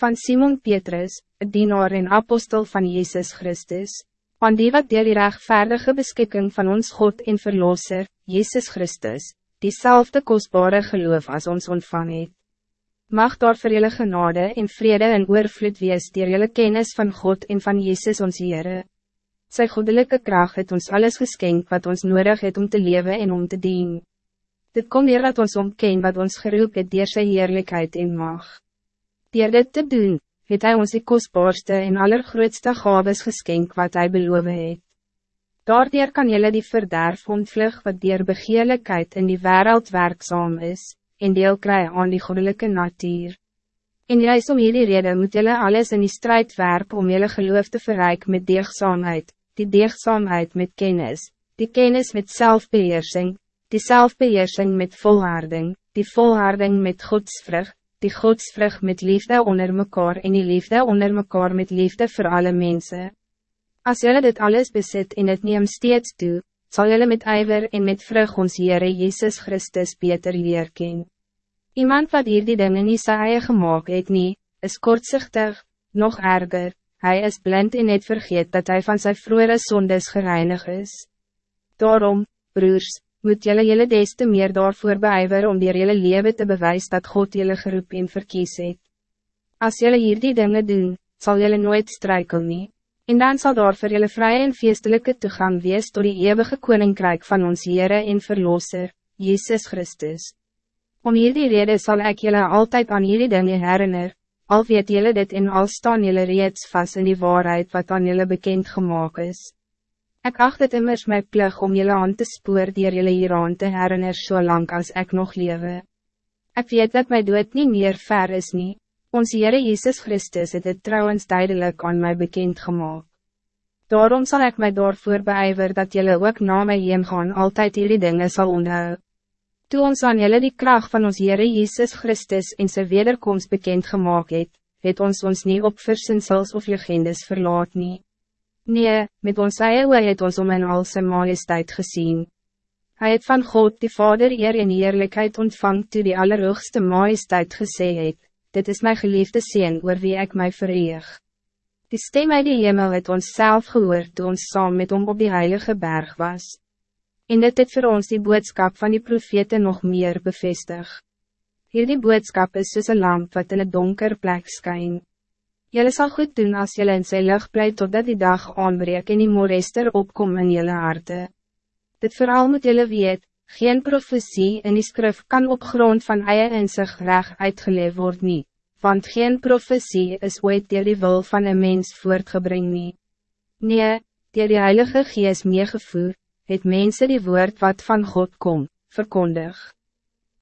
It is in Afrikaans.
van Simon Petrus, een dienaar en apostel van Jezus Christus, aan die wat deel die rechtvaardige beskikking van ons God en Verlosser, Jezus Christus, diezelfde kostbare geloof als ons ontvang het. Mag daar vir julle genade en vrede en oorvloed wees dier julle kennis van God en van Jezus ons Heere. Sy goddelijke kracht het ons alles geskenk wat ons nodig het om te leven en om te dienen. Dit kom hier dat ons omken wat ons geroep het dier sy heerlijkheid en mag. Dier dit te doen, het hij ons die kostbaarste en allergrootste gaves geskenk wat hij beloven het. Daardoor kan jullie die verderf ontvlug wat dier begeerlijkheid in die wereld werkzaam is, en deel kry aan die goddelijke natuur. En juist om hierdie reden moet jullie alles in die strijd werp om jullie geloof te verrijken met deegzaamheid, die deegzaamheid met kennis, die kennis met zelfbeheersing, die zelfbeheersing met volharding, die volharding met godsvrucht, die godsvrug met liefde onder mekaar en die liefde onder mekaar met liefde voor alle mensen. Als jullie dit alles bezit en het neem steeds toe, zal jullie met ijver en met vrug ons Heere Jezus Christus beter leer ken. Iemand wat hier die dingen nie sy eie gemaakt het nie, is kortzichtig, nog erger, hij is blind en het vergeet dat hij van zijn vroere zondes gereinig is. Daarom, broers, moet jullie jullie des te meer daarvoor beijver om dier jullie leven te bewijzen dat God jullie geroep en verkies het. As jullie hier die dingen doen, zal jullie nooit strijken nie, en dan zal daar vir jullie vrije en feestelijke toegang wees tot die eeuwige koninkrijk van ons Heere en Verlosser, Jezus Christus. Om hierdie reden zal ik jullie altijd aan hierdie dingen herinner, al weet jullie dit en al staan jullie reeds vast in die waarheid wat aan jullie bekend gemaakt is. Ik acht het immers mijn plug om jullie aan te spoor die jullie hier aan te herinner so lang als ik nog lewe. Ik weet dat mijn dood niet meer ver is nie. Ons Heere Jezus Christus het het trouwens duidelijk aan mij bekend gemaakt. Daarom zal ik mij daarvoor beijver dat jullie ook na mij heen gaan altijd jullie dingen zal onthou. Toe ons aan jullie die kracht van ons Heere Jezus Christus in zijn wederkomst bekend gemaakt het, het ons ons niet op versinsels of legendes verlaat niet. Nee, met ons eie oor het ons om in al sy majesteit gezien. Hij het van God die Vader eer en eerlijkheid ontvang toe die allerhoogste majesteit gesê het, dit is mijn geliefde Seen oor wie ik mij vereeg. Die stem uit die hemel het ons zelf gehoord toe ons saam met hom op die heilige berg was. En dit het voor ons die boodskap van die profete nog meer bevestig. Hier die boodskap is soos een lamp wat in een donker plek skyn. Jelle zal goed doen als jelle in zijn lucht blijft totdat die dag aanbreek en die morester opkom in jelle harte. Dit vooral moet jelle weet, geen profetie in die skrif kan op grond van eie in zich reg uitgeleef word nie, want geen profetie is ooit dier die wil van een mens voortgebring nie. Nee, dier die Heilige Gees meegevoer, het mensen die woord wat van God kom, verkondig.